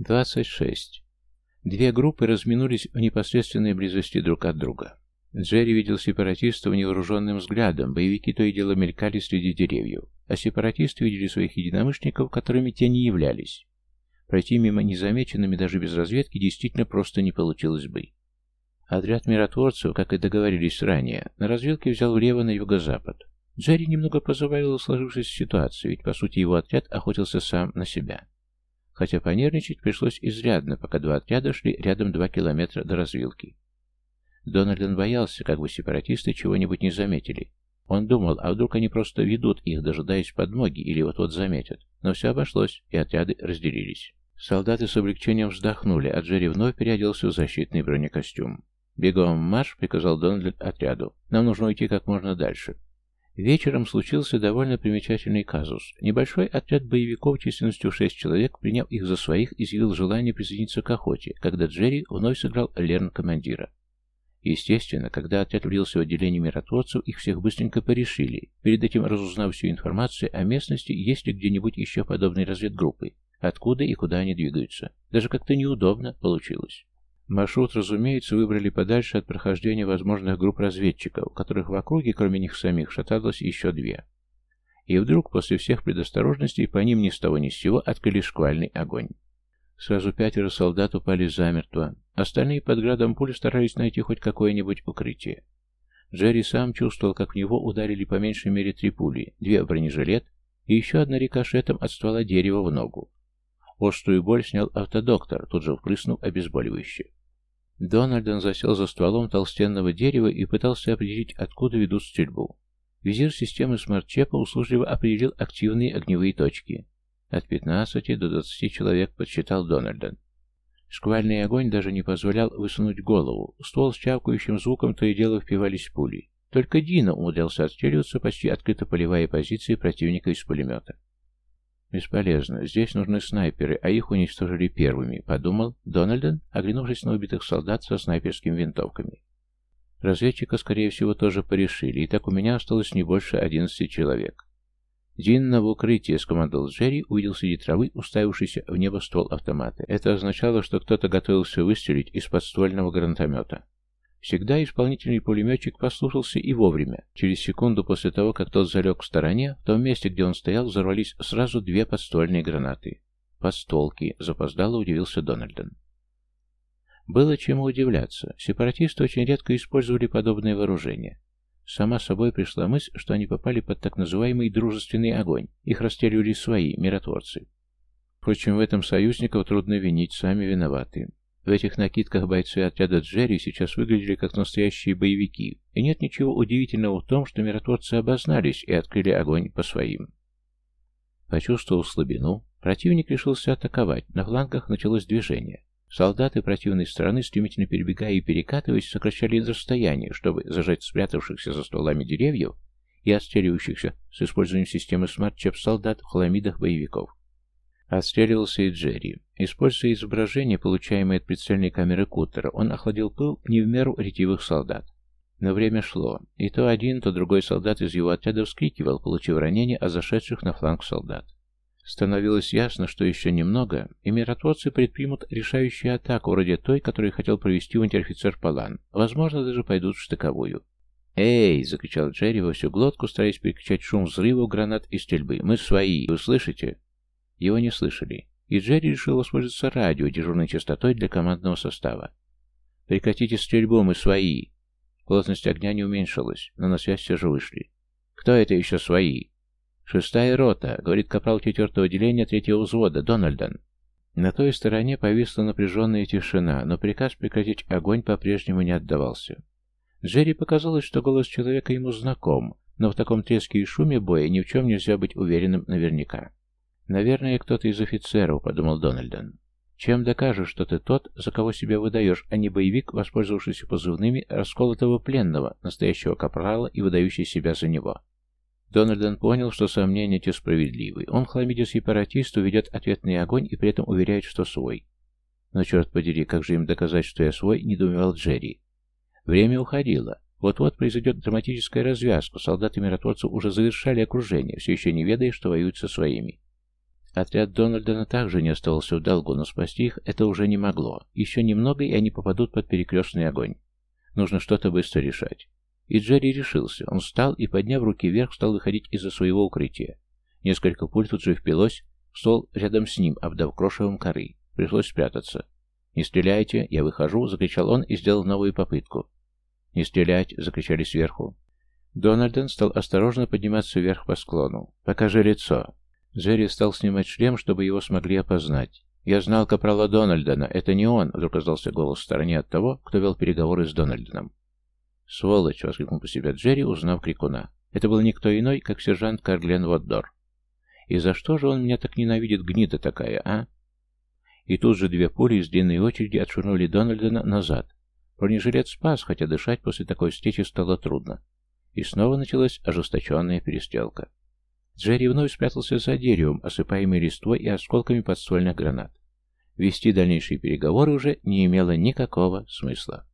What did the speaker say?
26. Две группы разминулись в непосредственной близости друг от друга. Джерри видел сепаратистов невооруженным взглядом, боевики то и дело мелькали среди деревьев, а сепаратисты видели своих единомышленников, которыми те не являлись. Пройти мимо незамеченными даже без разведки действительно просто не получилось бы. Отряд миротворцев, как и договорились ранее, на развилке взял влево на юго-запад. Джерри немного позабавила сложившаяся ситуация, ведь по сути его отряд охотился сам на себя. Хотя понервничать пришлось изрядно, пока два отряда шли рядом два километра до развилки. Дональден боялся, как бы сепаратисты чего-нибудь не заметили. Он думал, а вдруг они просто ведут их, дожидаясь подмоги, или вот-вот заметят. Но все обошлось, и отряды разделились. Солдаты с облегчением вздохнули, а Джерри вновь переоделся в защитный бронекостюм. «Бегом марш!» — приказал Дональд отряду. «Нам нужно уйти как можно дальше». Вечером случился довольно примечательный казус. Небольшой отряд боевиков численностью шесть человек, приняв их за своих, изъявил желание присоединиться к охоте, когда Джерри вновь сыграл Лерн командира. Естественно, когда отряд влился в отделение миротворцев, их всех быстренько порешили, перед этим разузнав всю информацию о местности, есть ли где-нибудь еще подобные разведгруппы, откуда и куда они двигаются. Даже как-то неудобно получилось. Маршрут, разумеется, выбрали подальше от прохождения возможных групп разведчиков, которых в округе, кроме них самих, шаталось еще две. И вдруг, после всех предосторожностей, по ним ни с того ни с сего открыли шквальный огонь. Сразу пятеро солдат упали замертво. Остальные под градом пуль старались найти хоть какое-нибудь укрытие. Джерри сам чувствовал, как в него ударили по меньшей мере три пули, две в бронежилет и еще одна рикошетом от ствола дерева в ногу. Острую боль снял автодоктор, тут же впрыснув обезболивающее. Дональдон засел за стволом толстенного дерева и пытался определить, откуда ведут стрельбу. Визир системы смарт-чепа услужливо определил активные огневые точки. От 15 до 20 человек подсчитал Дональдон. Шквальный огонь даже не позволял высунуть голову. ствол с чавкающим звуком то и дело впивались пули. Только Дина умудрялся отстреливаться почти открыто поливая позиции противника из пулемета. «Бесполезно. Здесь нужны снайперы, а их уничтожили первыми», — подумал Дональден, оглянувшись на убитых солдат со снайперскими винтовками. Разведчика, скорее всего, тоже порешили, и так у меня осталось не больше одиннадцати человек. «Динна в укрытие», — скомандовал Джерри, увидел среди травы уставившийся в небо ствол автомата. Это означало, что кто-то готовился выстрелить из подствольного гранатомета. Всегда исполнительный пулеметчик послушался и вовремя. Через секунду после того, как тот залег в стороне, в том месте, где он стоял, взорвались сразу две подствольные гранаты. «Подстволки», — запоздало удивился Дональден. Было чему удивляться. Сепаратисты очень редко использовали подобное вооружение. Сама собой пришла мысль, что они попали под так называемый дружественный огонь. Их расстреливали свои, миротворцы. Впрочем, в этом союзников трудно винить, сами виноваты. В этих накидках бойцы отряда Джерри сейчас выглядели как настоящие боевики, и нет ничего удивительного в том, что миротворцы обознались и открыли огонь по своим. Почувствовав слабину, противник решился атаковать, на флангах началось движение. Солдаты противной стороны, стремительно перебегая и перекатываясь, сокращали расстояние, чтобы зажать спрятавшихся за стволами деревьев и отстреливающихся с использованием системы смарт-чип солдат в хламидах боевиков. Отстреливался и Джерри. Используя изображение, получаемое от прицельной камеры Куттера, он охладил пыл не в меру ретивых солдат. Но время шло, и то один, то другой солдат из его отряда вскрикивал, получив ранение от зашедших на фланг солдат. Становилось ясно, что еще немного, и миротворцы предпримут решающую атаку, вроде той, которую хотел провести унтер-офицер Палан. Возможно, даже пойдут в штыковую. «Эй!» — закричал Джерри во всю глотку, стараясь перекричать шум взрывов, гранат и стрельбы. «Мы свои! Вы слышите?» Его не слышали, и Джерри решил воспользоваться радио дежурной частотой для командного состава. «Прекратите стрельбу, мы свои!» Плотность огня не уменьшилась, но на связь все же вышли. «Кто это еще свои?» «Шестая рота», — говорит капрал четвертого отделения третьего взвода, Дональдон. На той стороне повисла напряженная тишина, но приказ прекратить огонь по-прежнему не отдавался. Джерри показалось, что голос человека ему знаком, но в таком треске и шуме боя ни в чем нельзя быть уверенным наверняка. «Наверное, кто-то из офицеров», — подумал Дональдон. «Чем докажешь, что ты тот, за кого себя выдаешь, а не боевик, воспользовавшийся позывными расколотого пленного, настоящего капрала и выдающий себя за него?» Дональдон понял, что сомнения те справедливы. Он хламидит сепаратисту, ведет ответный огонь и при этом уверяет, что свой. Но, черт подери, как же им доказать, что я свой, недоумевал Джерри. Время уходило. Вот-вот произойдет драматическая развязка. Солдаты миротворцев уже завершали окружение, все еще не ведая, что воюют со своими. Отряд Дональдона также не оставался в долгу, но спасти их это уже не могло. Еще немного, и они попадут под перекрестный огонь. Нужно что-то быстро решать. И Джерри решился. Он встал и, подняв руки вверх, стал выходить из-за своего укрытия. Несколько пуль тут же впилось в стол рядом с ним, обдав крошевым коры. Пришлось спрятаться. «Не стреляйте, я выхожу!» — закричал он и сделал новую попытку. «Не стрелять!» — закричали сверху. Дональден стал осторожно подниматься вверх по склону. «Покажи лицо!» Джерри стал снимать шлем, чтобы его смогли опознать. «Я знал капрала Дональдена. Это не он!» — вдруг раздался голос в стороне от того, кто вел переговоры с Дональденом. «Сволочь!» — воскликнул по себя Джерри, узнав крикуна. Это был никто иной, как сержант Карглен Воддор. «И за что же он меня так ненавидит, гнида такая, а?» И тут же две пули из длинной очереди отшвырнули Дональдена назад. Бронежилет спас, хотя дышать после такой встречи стало трудно. И снова началась ожесточенная перестрелка. Джерри вновь спрятался за деревом, осыпаемый листвой и осколками подствольных гранат. Вести дальнейшие переговоры уже не имело никакого смысла.